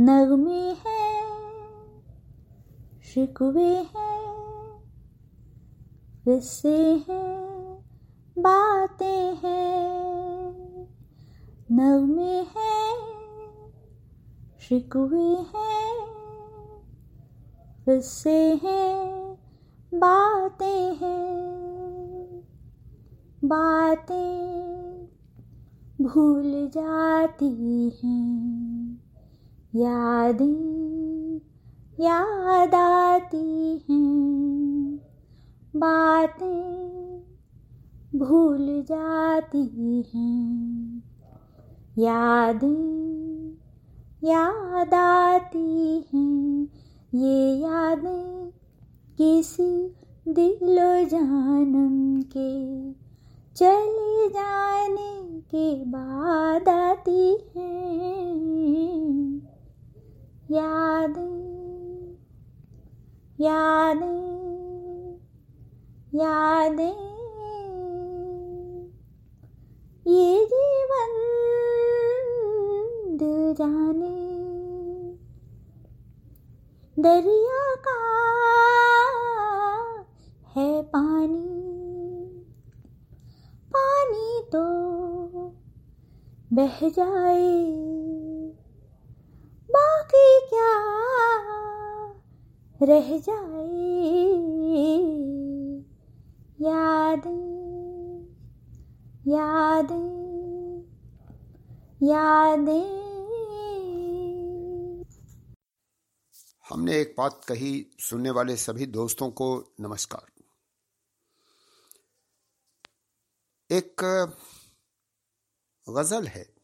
नगमे हैं, शिकवे हैं किस्से हैं, बातें हैं। नगमे हैं, शिकवे हैं किस्से हैं, बातें हैं। बातें भूल जाती हैं। यादें याद आती हैं, बातें भूल जाती हैं। यादें याद आती हैं, ये यादें किसी दिलो जानम के, चले जाने के बाद आती हैं। यादें यादें यादें। ये जीवन जाने दरिया का है पानी। पानी तो बह जाए। बाकी क्या रह जाए? यादें यादें यादें। हमने एक बात कही सुनने वाले सभी दोस्तों को नमस्कार। एक गज़ल है।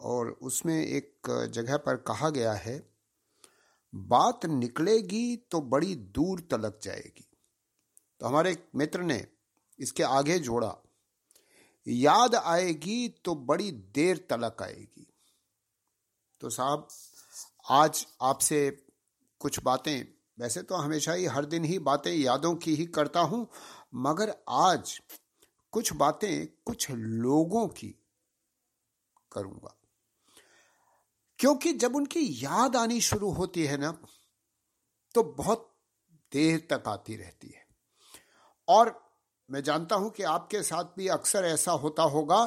और उसमें एक जगह पर कहा गया है, बात निकलेगी तो बड़ी दूर तलक जाएगी। तो हमारे मित्र ने इसके आगे जोड़ा, याद आएगी तो बड़ी देर तलक आएगी। तो साहब, आज आपसे कुछ बातें, वैसे तो हमेशा ही हर दिन ही बातें यादों की ही करता हूँ, मगर आज कुछ बातें कुछ लोगों की करूँगा। क्योंकि जब उनकी याद आनी शुरू होती है ना तो बहुत देर तक आती रहती है। और मैं जानता हूँ कि आपके साथ भी अक्सर ऐसा होता होगा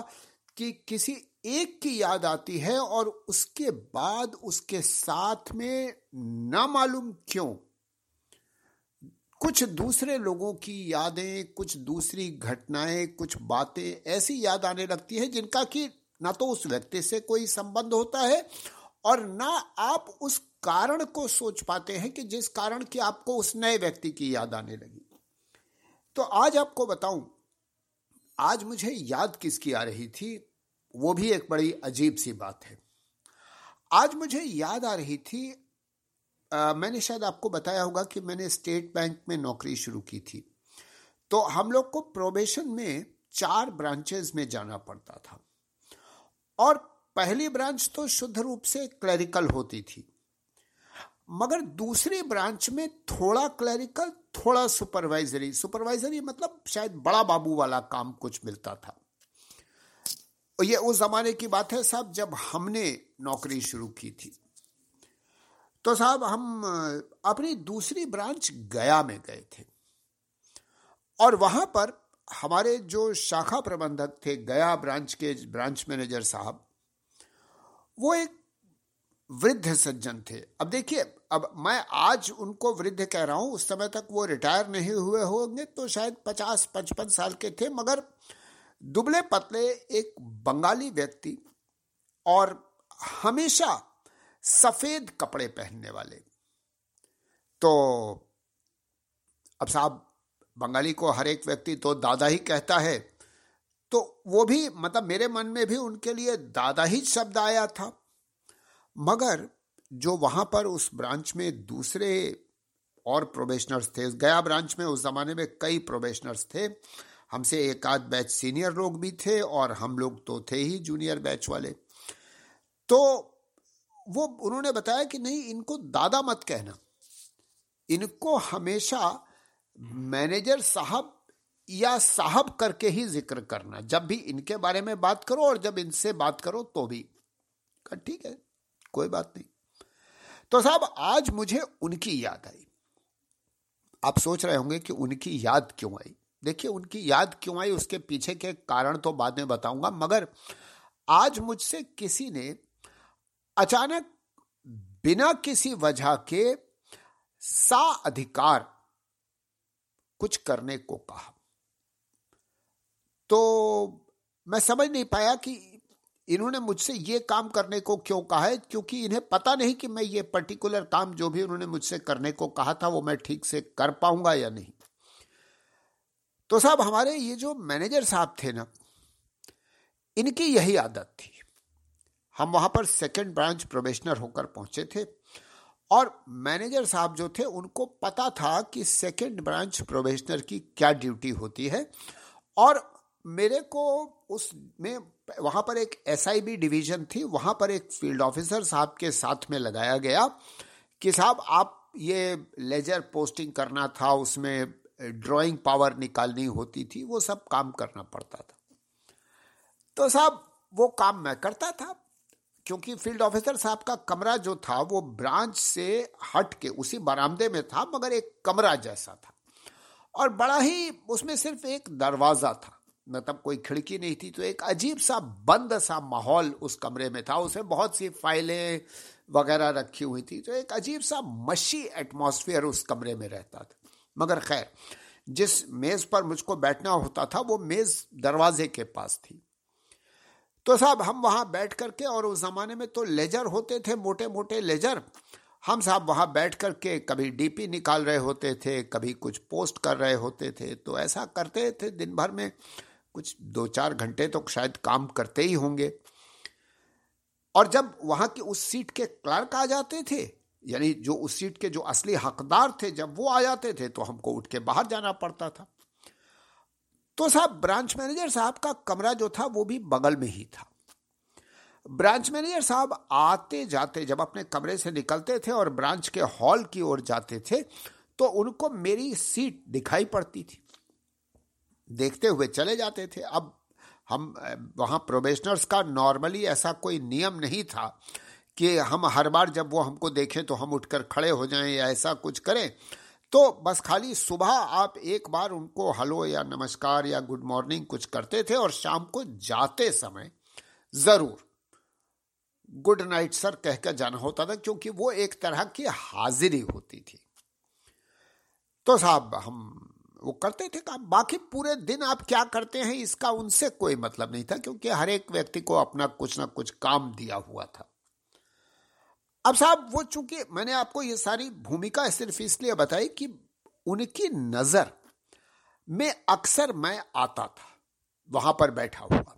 कि किसी एक की याद आती है और उसके बाद उसके साथ में ना मालूम क्यों, कुछ दूसरे लोगों की यादें, कुछ दूसरी घटनाएँ, कुछ बातें ऐसी याद आने लगती है जिनका कि ना तो उस व्यक्ति से कोई संबंध होता है और ना आप उस कारण को सोच पाते हैं कि जिस कारण की आपको उस नए व्यक्ति की याद आने लगी। तो आज आपको बताऊँ आज मुझे याद किसकी आ रही थी वो भी एक बड़ी अजीब सी बात है। आज मुझे याद आ रही थी आ, मैंने शायद आपको बताया होगा कि मैंने स्टेट बैंक में नौकरी शुरू की थी। तो हम लोग को प्रोबेशन में चार ब्रांचेस में जाना पड़ता था। और पहली ब्रांच तो शुद्ध रूप से क्लरिकल होती थी। मगर दूसरी ब्रांच में थोड़ा क्लरिकल थोड़ा सुपरवाइजरी सुपरवाइजरी मतलब शायद बड़ा बाबू वाला काम कुछ मिलता था। ये उस जमाने की बात है साहब, जब हमने नौकरी शुरू की थी। तो साहब, हम अपनी दूसरी ब्रांच गया में गए थे। और वहाँ पर हमारे जो शाखा प्रबंधक थे, गया ब्रांच के, ब्रांच मैनेजर साहब वो एक वृद्ध सज्जन थे। अब देखिए, अब मैं आज उनको वृद्ध कह रहा हूँ, उस समय तक वो रिटायर नहीं हुए होंगे तो शायद पचास, पचपन साल के थे, मगर दुबले पतले एक बंगाली व्यक्ति और हमेशा सफ़ेद कपड़े पहनने वाले। तो अब साहब, बंगाली को हर एक व्यक्ति तो दादा ही कहता है तो वो भी मतलब मेरे मन में भी उनके लिए दादा ही शब्द आया था। मगर जो वहाँ पर उस ब्रांच में दूसरे और प्रोबेशनर्स थे, गया ब्रांच में उस जमाने में कई प्रोबेशनर्स थे। हमसे एक आध बैच सीनियर लोग भी थे और हम लोग तो थे ही जूनियर बैच वाले। तो वो, उन्होंने बताया कि नहीं, इनको दादा मत कहना। इनको हमेशा मैनेजर साहब या साहब करके ही ज़िक्र करना। जब भी इनके बारे में बात करो और जब इनसे बात करो तो भी। ठीक है, कोई बात नहीं। तो साहब, आज मुझे उनकी याद आई। आप सोच रहे होंगे कि उनकी याद क्यों आई? देखिए, उनकी याद क्यों आई, उसके पीछे के कारण तो बाद में बताऊँगा, मगर आज मुझसे किसी ने अचानक बिना किसी वजह के सा अधिकार कुछ करने को कहा। तो मैं समझ नहीं पाया कि इन्होंने मुझसे ये काम करने को क्यों कहा है, क्योंकि इन्हें पता नहीं कि मैं ये पर्टिकुलर काम जो भी उन्होंने मुझसे करने को कहा था, वो मैं ठीक से कर पाऊँगा या नहीं। तो साहब, हमारे ये जो मैनेजर साहब थे ना, इनकी यही आदत थी। हम वहाँ पर सेकंड ब्रांच प्रोबेशनर होकर पहुँचे थे, और मैनेजर साहब जो थे, उनको पता था कि सेकंड ब्रांच प्रोबेशनर की क्या ड्यूटी होती है, और मेरे को उस में वहाँ पर एक एसआईबी डिवीज़न थी, वहाँ पर एक फ़ील्ड ऑफिसर साहब के साथ में लगाया गया कि साहब, आप ये लेजर पोस्टिंग करना था, उसमें ड्राइंग पावर निकालनी होती थी, वो सब काम करना पड़ता था। तो साहब, वो काम मैं करता था, क्योंकि फ़ील्ड ऑफिसर साहब का कमरा जो था, वो ब्रांच से हट के उसी बरामदे में था, मगर एक कमरा जैसा था। और बड़ा ही, उसमें सिर्फ़ एक दरवाज़ा था। मतलब कोई खिड़की नहीं थी तो एक अजीब सा बंद सा माहौल उस कमरे में था। उसमें बहुत सी फाइलें वगैरह रखी हुई थी तो एक अजीब सा मशी एटमॉस्फेयर उस कमरे में रहता था। मगर खैर, जिस मेज पर मुझको बैठना होता था, वो मेज दरवाजे के पास थी। तो साहब, हम वहाँ बैठ करके, और उस जमाने में तो लेजर होते थे मोटे मोटे लेजर। हम साहब वहाँ बैठ करके कभी डीपी निकाल रहे होते थे, कभी कुछ पोस्ट कर रहे होते थे तो ऐसा करते थे दिन भर में। कुछ दो चार घंटे तो शायद काम करते ही होंगे। और जब वहाँ की उस सीट के क्लर्क आ जाते थे, यानी जो उस सीट के जो असली हकदार थे, जब वो आ जाते थे तो हमको उठ के बाहर जाना पड़ता था। तो साहब, ब्रांच मैनेजर साहब का कमरा जो था, वो भी बगल में ही था। ब्रांच मैनेजर साहब आते जाते जब अपने कमरे से निकलते थे और ब्रांच के हॉल की ओर जाते थे तो उनको मेरी सीट दिखाई पड़ती थी। देखते हुए चले जाते थे। अब हम, वहाँ प्रोबेशनर्स का नॉर्मली ऐसा कोई नियम नहीं था कि हम हर बार जब वो हमको देखें तो हम उठकर खड़े हो जाएँ या ऐसा कुछ करें। तो बस खाली सुबह आप एक बार उनको हलो या नमस्कार या गुड मॉर्निंग कुछ करते थे और शाम को जाते समय ज़रूर गुड नाइट सर कहकर जाना होता था क्योंकि वो एक तरह की हाजिरी होती थी। तो साहब हम वो करते थे काम बाकी पूरे दिन आप क्या करते हैं, इसका उनसे कोई मतलब नहीं था, क्योंकि हर एक व्यक्ति को अपना कुछ ना कुछ काम दिया हुआ था। अब साहब, वो चूँकि मैंने आपको ये सारी भूमिका सिर्फ़ इसलिए बताई कि उनकी नज़र में अक्सर मैं आता था, वहाँ पर बैठा हुआ।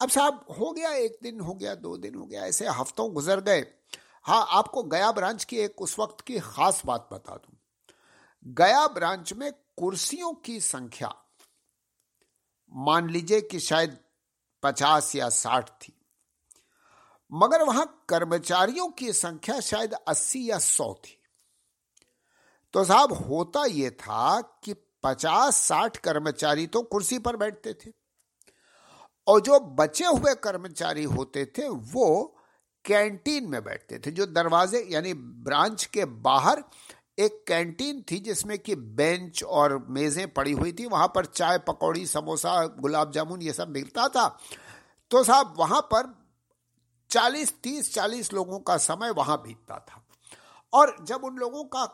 अब साहब, हो गया एक दिन, हो गया दो दिन, हो गया, ऐसे हफ्तों गुजर गए। हाँ आपको गया ब्रांच की एक उस वक्त की खास बात बता दूँ। गया ब्रांच में कुर्सियों की संख्या। मान लीजिए कि शायद पचास या साठ थी। मगर वहाँ कर्मचारियों की संख्या शायद अस्सी या सौ थी। तो साहब, होता यह था कि पचास साठ कर्मचारी तो कुर्सी पर बैठते थे। और जो बचे हुए कर्मचारी होते थे, वो कैंटीन में बैठते थे, जो दरवाजे यानी ब्रांच के बाहर एक कैंटीन थी जिसमें कि बेंच और मेजें पड़ी हुई थी, वहाँ पर चाय, पकौड़ी, समोसा, गुलाब जामुन, ये सब मिलता था। तो साहब, वहाँ पर चालीस, तीस, चालीस लोगों का समय वहाँ बीतता था। और जब उन लोगों का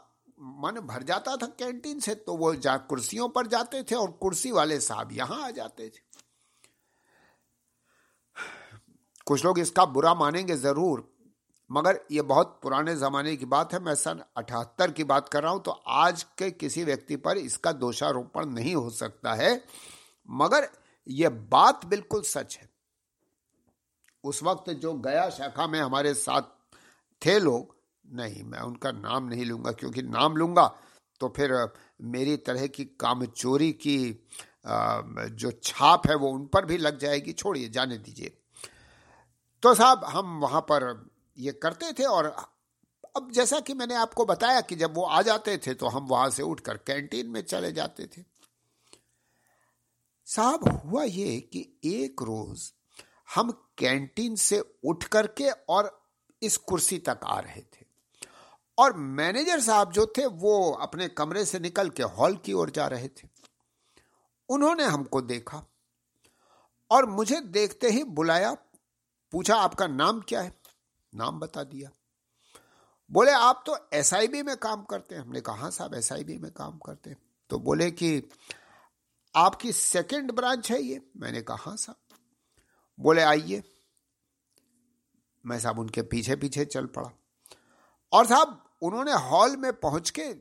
मन भर जाता था कैंटीन से तो वो जा, कुर्सियों पर जाते थे और कुर्सी वाले साहब यहाँ आ जाते थे। कुछ लोग इसका बुरा मानेंगे ज़रूर मगर ये बहुत पुराने ज़माने की बात है, मैं सन अठहत्तर की बात कर रहा हूँ तो आज के किसी व्यक्ति पर इसका दोषारोपण नहीं हो सकता है। मगर यह बात बिल्कुल सच है। उस वक्त जो गया शाखा में हमारे साथ थे लोग, नहीं, मैं उनका नाम नहीं लूँगा, क्योंकि नाम लूँगा तो फिर मेरी तरह की कामचोरी की जो छाप है वो उन पर भी लग जाएगी, छोड़िए, जाने दीजिए। तो साहब, हम वहाँ पर ये करते थे और अब जैसा कि मैंने आपको बताया कि जब वो आ जाते थे तो हम वहाँ से उठकर कैंटीन में चले जाते थे। साहब, हुआ ये कि एक रोज हम कैंटीन से उठ करके और इस कुर्सी तक आ रहे थे। और मैनेजर साहब जो थे वो अपने कमरे से निकल के हॉल की ओर जा रहे थे। उन्होंने हमको देखा और मुझे देखते ही बुलाया, पूछा, आपका नाम क्या है? नाम बता दिया। बोले, आप तो एसआईबी में काम करते हैं। हमने कहा हाँ साहब एसआईबी में काम करते हैं। तो बोले कि, आपकी सेकंड ब्रांच है ये? मैंने कहा हाँ साहब। बोले, आइए। मैं साहब उनके पीछे पीछे चल पड़ा। और साहब, उन्होंने हॉल में पहुँच के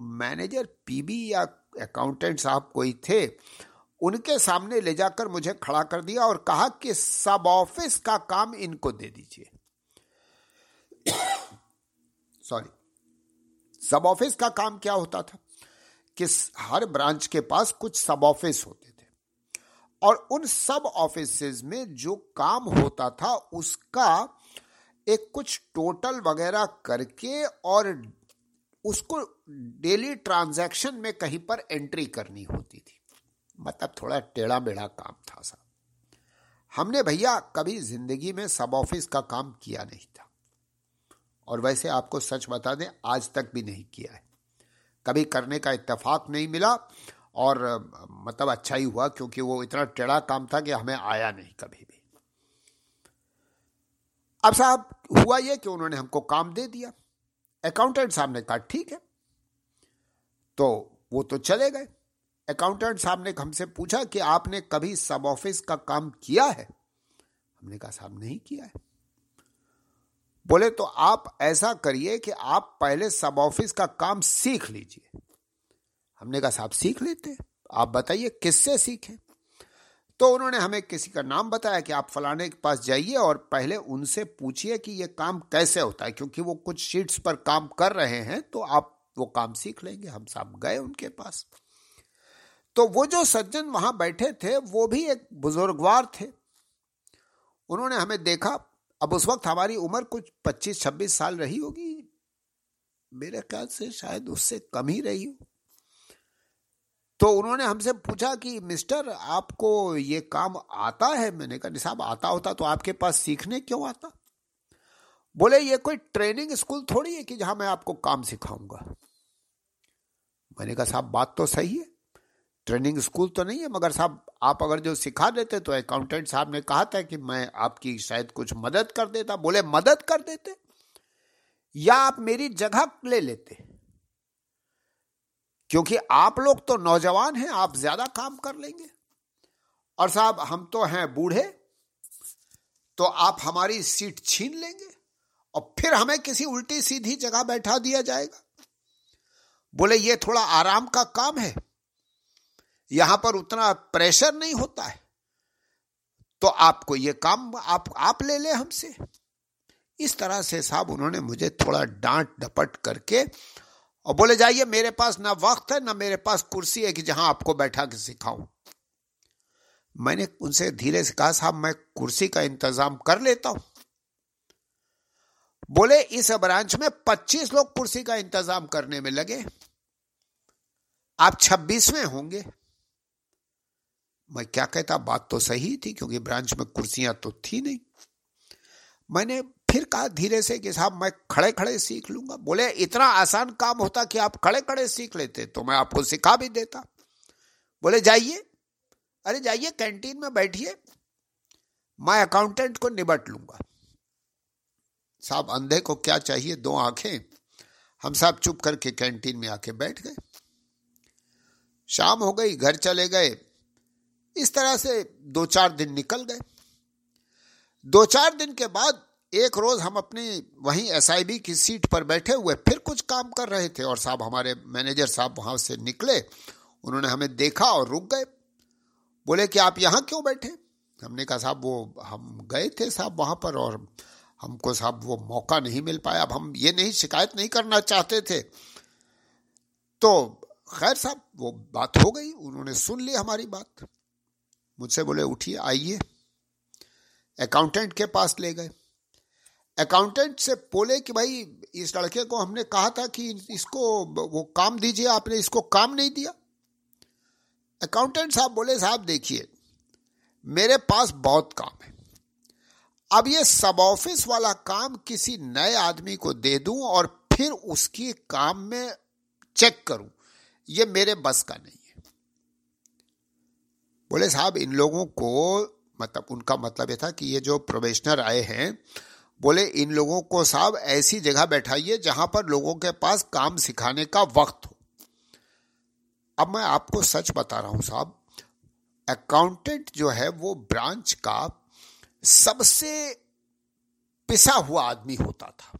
मैनेजर पीबी या अकाउंटेंट साहब कोई थे, उनके सामने ले जाकर मुझे खड़ा कर दिया और कहा कि, सब ऑफ़िस का काम इनको दे दीजिए। सॉरी सब ऑफ़िस का काम क्या होता था? कि हर ब्रांच के पास कुछ सब ऑफ़िस होते थे। और उन सब ऑफ़िस में जो काम होता था, उसका एक कुछ टोटल वगैरह करके और उसको डेली ट्रांजैक्शन में कहीं पर एंट्री करनी होती थी। मतलब थोड़ा टेढ़ा बेड़ा काम था साहब हमने भैया कभी ज़िंदगी में सब ऑफ़िस का काम किया नहीं था। और वैसे आपको सच बता दें, आज तक भी नहीं किया है। कभी करने का इत्तेफाक नहीं मिला और मतलब अच्छा ही हुआ क्योंकि वो इतना टेढ़ा काम था कि हमें आया नहीं कभी भी। अब साहब, हुआ ये कि उन्होंने हमको काम दे दिया। अकाउंटेंट साहब ने कहा, ठीक है। तो वो तो चले गए। अकाउंटेंट साहब ने हमसे पूछा कि आपने कभी सब ऑफ़िस का काम किया है? हमने कहा, साहब, नहीं किया है। बोले तो आप ऐसा करिए कि आप पहले सब ऑफ़िस का काम सीख लीजिए। हमने कहा, साहब, सीख लेते आप बताइए, किससे सीखे? तो उन्होंने हमें किसी का नाम बताया कि आप फलाने के पास जाइए और पहले उनसे पूछिए कि यह काम कैसे होता है, क्योंकि वो कुछ शीट्स पर काम कर रहे हैं तो आप वो काम सीख लेंगे। हम साहब गए उनके पास। तो वो जो सज्जन वहाँ बैठे थे, वो भी एक बुजुर्गवार थे। उन्होंने हमें देखा अब उस वक्त हमारी उम्र कुछ 25-26 साल रही होगी। मेरे ख्याल से शायद उससे कम ही रही हो। तो उन्होंने हमसे पूछा कि, मिस्टर, आपको ये काम आता है? मैंने कहा साहब, आता होता तो आपके पास सीखने क्यों आता? बोले, ये कोई ट्रेनिंग स्कूल थोड़ी है कि जहाँ मैं आपको काम सिखाऊँगा? मैंने कहा, साहब, बात तो सही है। ट्रेनिंग स्कूल तो नहीं है, मगर साहब आप अगर जो सिखा देते तो अकाउंटेंट साहब ने कहा था कि मैं आपकी शायद कुछ मदद कर देता। बोले, मदद कर देते? या आप मेरी जगह ले लेते? क्योंकि आप लोग तो नौजवान हैं, आप ज़्यादा काम कर लेंगे। और साहब, हम तो हैं बूढ़े तो आप हमारी सीट छीन लेंगे और फिर हमें किसी उल्टी सीधी जगह बैठा दिया जाएगा। बोले, ये थोड़ा आराम का काम है यहाँ पर उतना प्रेशर नहीं होता है। तो आपको ये काम आप आप ले ले हमसे। इस तरह से साहब उन्होंने मुझे थोड़ा डांट डपट करके और बोले, जाइए, मेरे पास ना वक्त है, ना मेरे पास कुर्सी है कि जहाँ आपको बैठा के सिखाऊं। मैंने उनसे धीरे से कहा, साहब, मैं कुर्सी का इंतज़ाम कर लेता हूँ। बोले, इस ब्रांच में 25 लोग कुर्सी का इंतज़ाम करने में लगे। आप छब्बीसवें होंगे। मैं क्या कहता, बात तो सही थी, क्योंकि ब्रांच में कुर्सियाँ तो थी नहीं। मैंने फिर कहा धीरे से कि साहब, मैं खड़े खड़े सीख लूँगा। बोले, इतना आसान काम होता कि आप खड़े खड़े सीख लेते तो मैं आपको सिखा भी देता। बोले, जाइए। अरे, जाइए, कैंटीन में बैठिए। मैं अकाउंटेंट को निबट लूँगा। साहब, अंधे को क्या चाहिए, दो आँखें? हम साहब चुप करके कैंटीन में आके बैठ गए। शाम हो गई, घर चले गए। इस तरह से दो चार दिन निकल गए। दो चार दिन के बाद एक रोज हम अपनी वहीं एसआईबी की सीट पर बैठे हुए फिर कुछ काम कर रहे थे और साहब हमारे मैनेजर साहब वहाँ से निकले। उन्होंने हमें देखा और रुक गए। बोले कि आप यहाँ क्यों बैठे? हमने कहा, साहब, वो हम गए थे साहब वहाँ पर और हमको साहब वो मौका नहीं मिल पाया। अब हम ये नहीं, शिकायत नहीं करना चाहते थे। तो खैर साहब, वो बात हो गई। उन्होंने सुन ली हमारी बात। मुझसे बोले, उठिए, आइए। अकाउंटेंट के पास ले गए। अकाउंटेंट से बोले कि, भाई, इस लड़के को हमने कहा था कि इसको, वो काम दीजिए, आपने इसको काम नहीं दिया। अकाउंटेंट साहब बोले, साहब, देखिए, मेरे पास बहुत काम है। अब ये सब ऑफ़िस वाला काम किसी नए आदमी को दे दूँ और फिर उसकी काम में चेक करूँ। ये मेरे बस का नहीं बोले, साहब, इन लोगों को मतलब उनका मतलब ये था कि ये जो प्रोबेशनर आए हैं, बोले, इन लोगों को साहब ऐसी जगह बैठाइए जहाँ पर लोगों के पास काम सिखाने का वक्त हो। अब मैं आपको सच बता रहा हूँ, साहब अकाउंटेंट जो है, वो ब्रांच का सबसे पिसा हुआ आदमी होता था।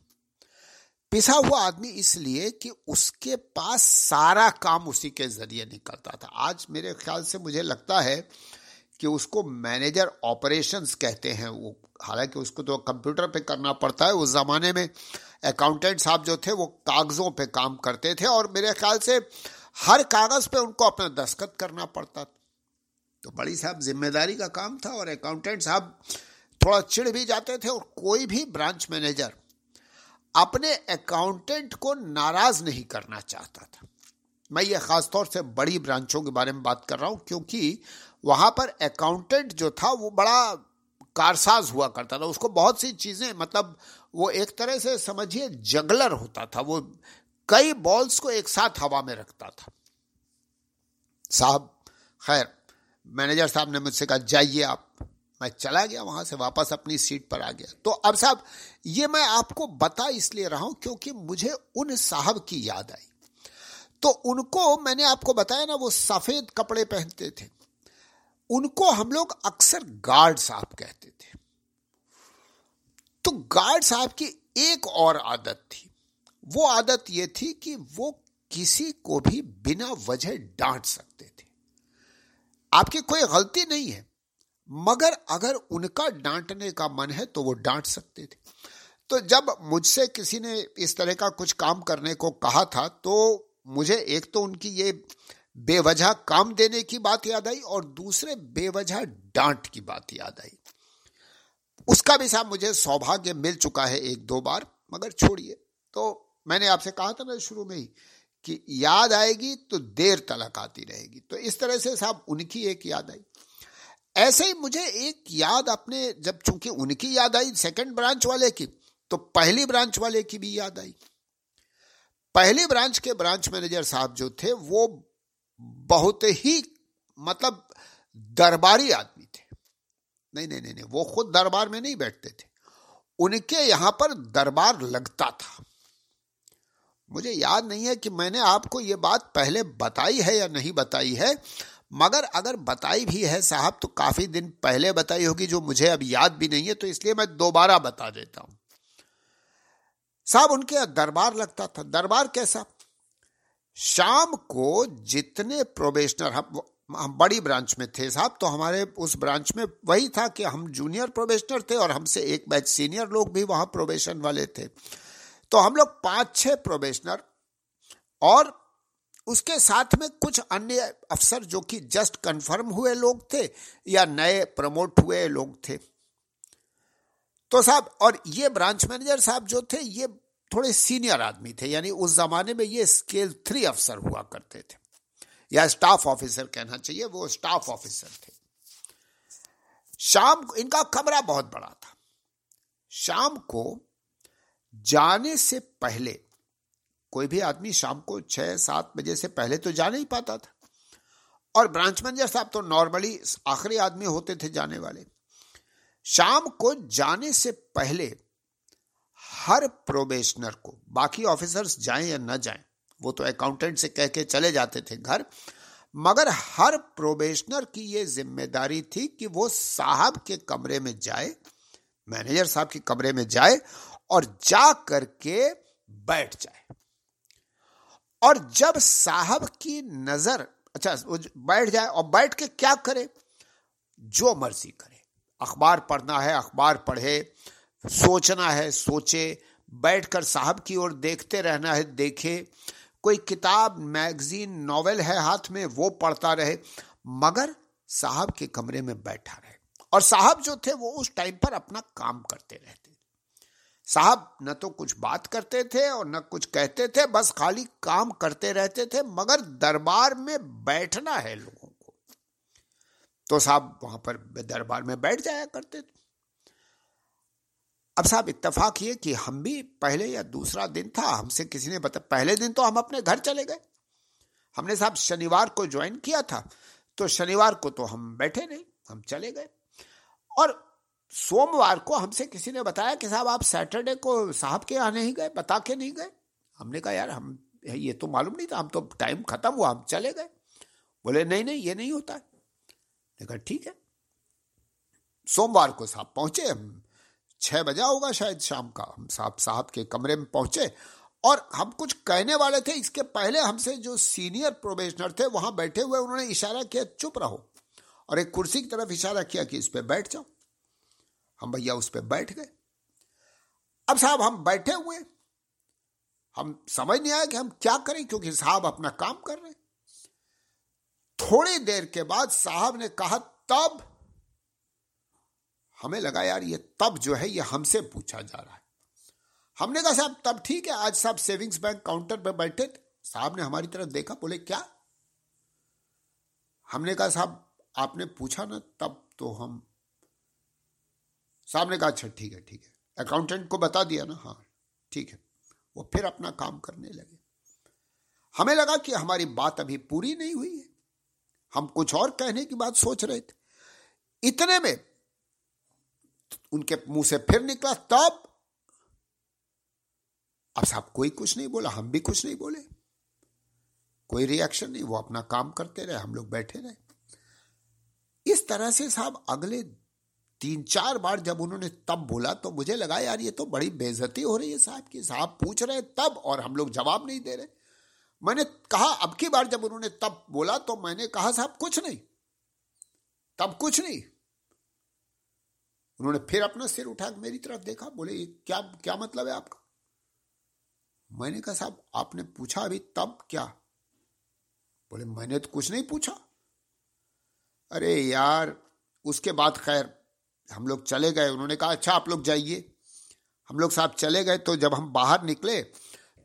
पिसा हुआ आदमी इसलिए कि उसके पास सारा काम उसी के ज़रिए निकलता था। आज मेरे ख्याल से मुझे लगता है कि उसको मैनेजर ऑपरेशंस कहते हैं वो। हालाँकि उसको तो कंप्यूटर पे करना पड़ता है। उस जमाने में अकाउंटेंट साहब जो थे वो कागजों पे काम करते थे और मेरे ख्याल से हर कागज़ पे उनको अपना दस्खत करना पड़ता तो बड़ी साहब ज़िम्मेदारी का काम था और अकाउंटेंट साहब थोड़ा चिढ़ भी जाते थे और कोई भी ब्रांच मैनेजर अपने अकाउंटेंट को नाराज़ नहीं करना चाहता था। मैं ये खासतौर से बड़ी ब्रांचों के बारे में बात कर रहा हूँ, क्योंकि वहाँ पर अकाउंटेंट जो था, वो बड़ा कारसाज हुआ करता था। उसको बहुत सी चीज़ें मतलब वो एक तरह से समझिए, जगलर होता था। वो कई बॉल्स को एक साथ हवा में रखता था। साहब, खैर, मैनेजर साहब ने मुझसे कहा, जाइए आप। मैं चला गया वहाँ से, वापस अपनी सीट पर आ गया। तो अब साहब, ये मैं आपको बता इसलिए रहा हूँ क्योंकि मुझे उन साहब की याद आई। तो उनको मैंने आपको बताया ना, वो सफ़ेद कपड़े पहनते थे। उनको हम लोग अक्सर गार्ड साहब कहते थे। तो गार्ड साहब की एक और आदत थी। वो आदत ये थी कि वो किसी को भी बिना वजह डांट सकते थे। आपकी कोई गलती नहीं है। मगर अगर उनका डांटने का मन है तो वो डांट सकते थे। तो जब मुझसे किसी ने इस तरह का कुछ काम करने को कहा था तो मुझे एक तो उनकी ये बेवजह काम देने की बात याद आई और दूसरे बेवजह डांट की बात याद आई। उसका भी साहब मुझे सौभाग्य मिल चुका है एक दो बार, मगर छोड़िए। तो मैंने आपसे कहा था ना शुरू में ही कि याद आएगी तो देर तलक आती रहेगी। तो इस तरह से साहब उनकी एक याद आई। ऐसे ही मुझे एक याद अपने, जब चूँकि उनकी याद आई सेकंड ब्रांच वाले की तो पहली ब्रांच वाले की भी याद आई। पहली ब्रांच के ब्रांच मैनेजर साहब जो थे, वो बहुत ही मतलब दरबारी आदमी थे। नहीं नहीं नहीं नहीं, वो खुद दरबार में नहीं बैठते थे। उनके यहाँ पर दरबार लगता था। मुझे याद नहीं है कि मैंने आपको ये बात पहले बताई है या नहीं बताई है मगर अगर बताई भी है साहब तो काफ़ी दिन पहले बताई होगी, जो मुझे अब याद भी नहीं है तो इसलिए मैं दोबारा बता देता हूँ। साहब, उनके दरबार लगता था। दरबार कैसा? शाम को जितने प्रोबेशनर, हम हम बड़ी ब्रांच में थे साहब तो हमारे उस ब्रांच में वही था कि हम जूनियर प्रोबेशनर थे और हमसे एक बैच सीनियर लोग भी वहाँ प्रोबेशन वाले थे। तो हम लोग पाँच छह प्रोबेशनर और उसके साथ में कुछ अन्य अफसर जो कि जस्ट कंफर्म हुए लोग थे या नए प्रमोट हुए लोग थे। तो साहब, और ये ब्रांच मैनेजर साहब जो थे, ये थोड़े सीनियर आदमी थे, यानी उस जमाने में ये स्केल थ्री अफसर हुआ करते थे। या स्टाफ ऑफिसर कहना चाहिए, वो स्टाफ ऑफिसर थे। शाम, इनका कमरा बहुत बड़ा था। शाम को जाने से पहले कोई भी आदमी शाम को छह, सात बजे से पहले तो जा नहीं पाता था। और ब्रांच मैनेजर साहब तो नॉर्मली आखिरी आदमी होते थे जाने वाले। शाम को जाने से पहले हर प्रोबेशनर को, बाकी ऑफिसर्स जाएँ या न जाएँ, वो तो अकाउंटेंट से कह के चले जाते थे घर, मगर हर प्रोबेशनर की ये ज़िम्मेदारी थी कि वो साहब के कमरे में जाए, मैनेजर साहब के कमरे में जाए और जा करके बैठ जाए। और जब साहब की नज़र अच्छा बैठ जाए और बैठ के क्या करे? जो मर्ज़ी करे। अखबार पढ़ना है, अखबार पढ़े, सोचना है, सोचे। बैठकर साहब की ओर देखते रहना है, देखे। कोई किताब, मैगजीन, नॉवेल है हाथ में, वो पढ़ता रहे। मगर साहब के कमरे में बैठा रहे। और साहब जो थे, वो उस टाइम पर अपना काम करते रहते। साहब, न तो कुछ बात करते थे और न कुछ कहते थे, बस खाली काम करते रहते थे, मगर दरबार में बैठना है लोगों को। तो साहब, वहाँ पर दरबार में बैठ जाया करते थे। अब साहब, इत्तेफाक ये कि हम भी पहले या दूसरा दिन था, हमसे किसी ने बता, पहले दिन तो हम अपने घर चले गए। हमने साहब, शनिवार को ज्वाइन किया था तो शनिवार को तो हम बैठे नहीं, हम चले गए। और सोमवार को हमसे किसी ने बताया कि साहब, आप सैटरडे को साहब के यहाँ नहीं गए बता के नहीं गए? हमने कहा, यार, हम, ये तो मालूम नहीं था, हम तो टाइम खत्म हुआ, हम चले गए। बोले, नहीं नहीं, ये नहीं होता। कहा, ठीक है। सोमवार को साहब पहुँचे, हम छह बजा होगा शायद शाम का, हम साहब साहब के कमरे में पहुँचे और हम कुछ कहने वाले थे। इसके पहले हमसे जो सीनियर प्रोबेशनर थे, वहाँ बैठे हुए, उन्होंने इशारा किया, चुप रहो। और एक कुर्सी की तरफ़ इशारा किया कि इस पर बैठ जाओ। हम भैया उस पर बैठ गए। अब साहब हम बैठे हुए हम समझ नहीं आया कि हम क्या करें, क्योंकि साहब अपना काम कर रहे थोड़ी देर के बाद साहब ने कहा, तब हमें लगा यार ये तब जो है ये हमसे पूछा जा रहा है। हमने कहा, साहब, तब ठीक है, आज साहब सेविंग्स बैंक काउंटर पर बैठे थे। साहब ने हमारी तरफ़ देखा, बोले, क्या? हमने कहा, साहब, आपने पूछा ना, तब तो हम साहब ने कहा अच्छा ठीक है ठीक है. अकाउंटेंट को बता दिया ना हाँ ठीक है. वो फिर अपना काम करने लगे। हमें लगा कि हमारी बात अभी पूरी नहीं हुई है। हम कुछ और कहने की बात सोच रहे थे। इतने में उनके मुँह से फिर निकला तब अब साहब कोई कुछ नहीं बोला, हम भी कुछ नहीं बोले। कोई रिएक्शन नहीं, वो अपना काम करते रहे, हम लोग बैठे रहे। इस तरह से साहब अगले तीन चार बार जब उन्होंने तब बोला तो मुझे लगा, यार, ये तो बड़ी बेजती हो रही है साहब की। साहब पूछ रहे तब और हम लोग जवाब नहीं दे रहे। मैंने कहा, अब की बार जब उन्होंने तब बोला तो मैंने कहा, साहब, कुछ नहीं। तब कुछ नहीं? उन्होंने फिर अपना सिर उठा मेरी तरफ़ देखा, बोले, ये क्या क्या मतलब है आपका? मैंने कहा, साहब, आपने पूछा अभी तब क्या? बोले, मैंने तो कुछ नहीं पूछा। अरे यार, उसके बाद खैर हम लोग चले गए, उन्होंने कहा अच्छा आप लोग जाइए। हम लोग साहब चले गए तो जब हम बाहर निकले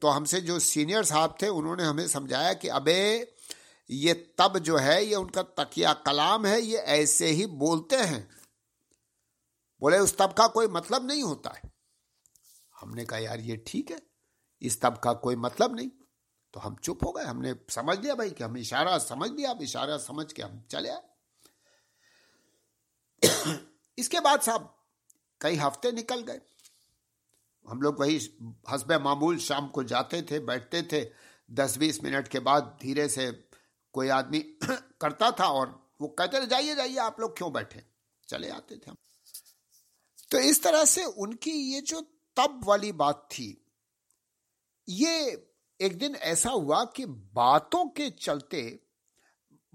तो हमसे जो सीनियर साहब थे, उन्होंने हमें समझाया कि, अबे, ये तब जो है, ये उनका तकिया कलाम है, ये ऐसे ही बोलते हैं। बोले, उस तब का कोई मतलब नहीं होता है। हमने कहा, यार, ये ठीक है, इस तब का कोई मतलब नहीं। तो हम चुप हो गए, हमने समझ लिया भाई कि हम इशारा समझ लिया, अब इशारा समझ के हम चले आए। इसके बाद साहब, कई हफ़्ते निकल गए। हम लोग वही हसब मामूल शाम को जाते थे, बैठते थे। दस बीस मिनट के बाद धीरे से कोई आदमी करता था और वो कहते थे, जाइए जाइए, आप लोग क्यों बैठे? चले आते थे हम। तो इस तरह से उनकी ये जो तब वाली बात थी, ये एक दिन ऐसा हुआ कि बातों के चलते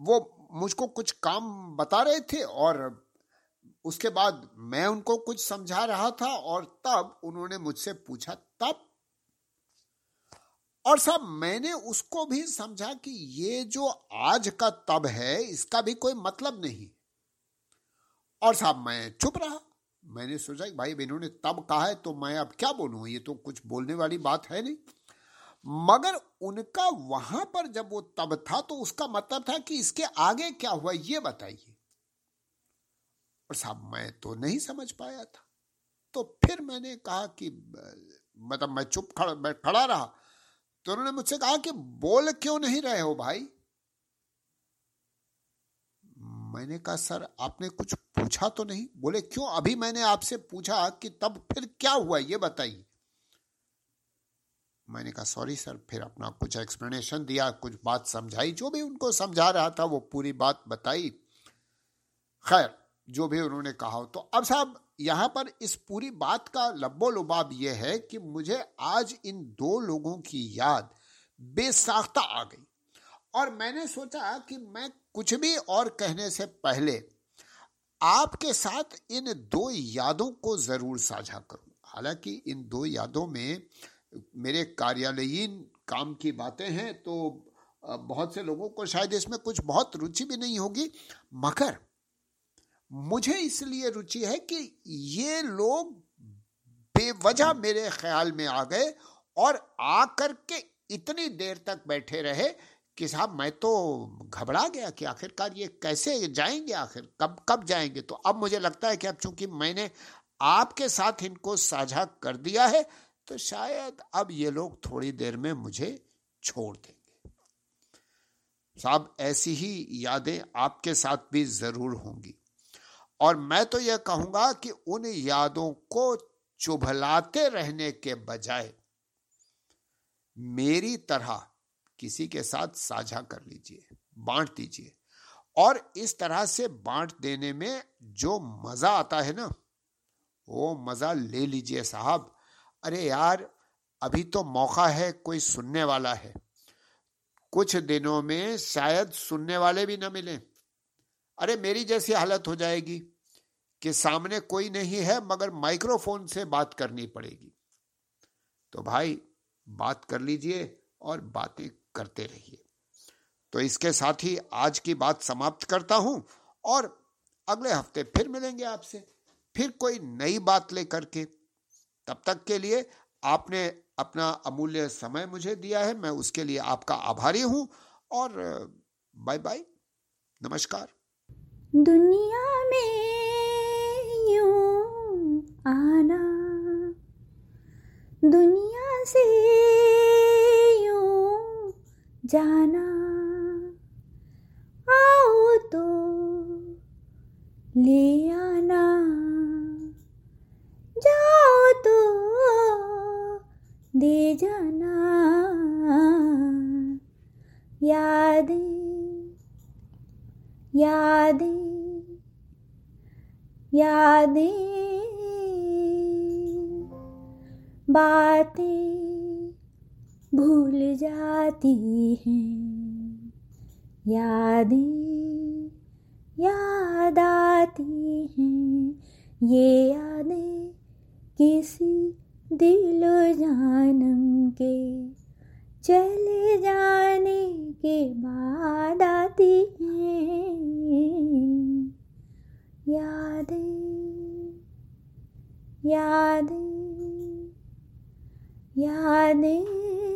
वो मुझको कुछ काम बता रहे थे और उसके बाद मैं उनको कुछ समझा रहा था और तब उन्होंने मुझसे पूछा, तब? और साहब, मैंने उसको भी समझा कि ये जो आज का तब है, इसका भी कोई मतलब नहीं। और साहब, मैं चुप रहा। मैंने सोचा कि भाई, इन्होंने तब कहा है तो मैं अब क्या बोलूँ, ये तो कुछ बोलने वाली बात है नहीं। मगर उनका वहाँ पर जब वो तब था तो उसका मतलब था कि इसके आगे क्या हुआ, ये बताइए। साहब, मैं तो नहीं समझ पाया था। तो फिर मैंने कहा कि मतलब मैं चुप खड़ा, मैं खड़ा रहा। तो उन्होंने मुझसे कहा कि बोल क्यों नहीं रहे हो भाई? मैंने कहा, सर, आपने कुछ पूछा तो नहीं? बोले, क्यों? अभी मैंने आपसे पूछा कि तब फिर क्या हुआ, ये बताइए। मैंने कहा, सॉरी सर, फिर अपना कुछ एक्सप्लेनेशन दिया, कुछ बात समझाई, जो भी उनको समझा रहा था, वो पूरी बात बताई। खैर जो भी उन्होंने कहा हो। तो अब साहब, यहाँ पर इस पूरी बात का लब्बो लुबाब यह है कि मुझे आज इन दो लोगों की याद बेसाख्ता आ गई। और मैंने सोचा कि मैं कुछ भी और कहने से पहले आपके साथ इन दो यादों को ज़रूर साझा करूँ। हालाँकि इन दो यादों में मेरे कार्यालयीन काम की बातें हैं तो बहुत से लोगों को शायद इसमें कुछ बहुत रुचि भी नहीं होगी। मगर मुझे इसलिए रुचि है कि ये लोग बेवजह मेरे ख्याल में आ गए और आकर के इतनी देर तक बैठे रहे कि साहब, मैं तो घबरा गया कि आखिरकार ये कैसे जाएँगे? आखिर कब कब जाएँगे? तो अब मुझे लगता है कि अब चूँकि मैंने आपके साथ इनको साझा कर दिया है तो शायद अब ये लोग थोड़ी देर में मुझे छोड़ देंगे। साहब, ऐसी ही यादें आपके साथ भी ज़रूर होंगी। और मैं तो यह कहूँगा कि उन यादों को चुभलाते रहने के बजाय मेरी तरह किसी के साथ साझा कर लीजिए, बांट दीजिए। और इस तरह से बांट देने में जो मज़ा आता है ना, वो मज़ा ले लीजिए साहब। अरे यार, अभी तो मौका है, कोई सुनने वाला है। कुछ दिनों में शायद सुनने वाले भी ना मिले। अरे मेरी जैसी हालत हो जाएगी कि सामने कोई नहीं है, मगर माइक्रोफोन से बात करनी पड़ेगी। तो भाई, बात कर लीजिए और बातें करते रहिए। तो इसके साथ ही आज की बात समाप्त करता हूँ और अगले हफ़्ते फिर मिलेंगे आपसे। फिर कोई नई बात लेकर के। तब तक के लिए आपने अपना अमूल्य समय मुझे दिया है, मैं उसके लिए आपका आभारी हूँ और, बाय बाय, नमस्कार। दुनिया में यूँ आना। दुनिया से यूँ जाना। आओ तो ले आना। जाओ तो दे जाना। यादें यादें यादें, बातें भूल जाती हैं। यादें, याद आती हैं। ये यादें किसी दिल जानम के चले जाने के बाद आती हैं। यादें यादें यादें।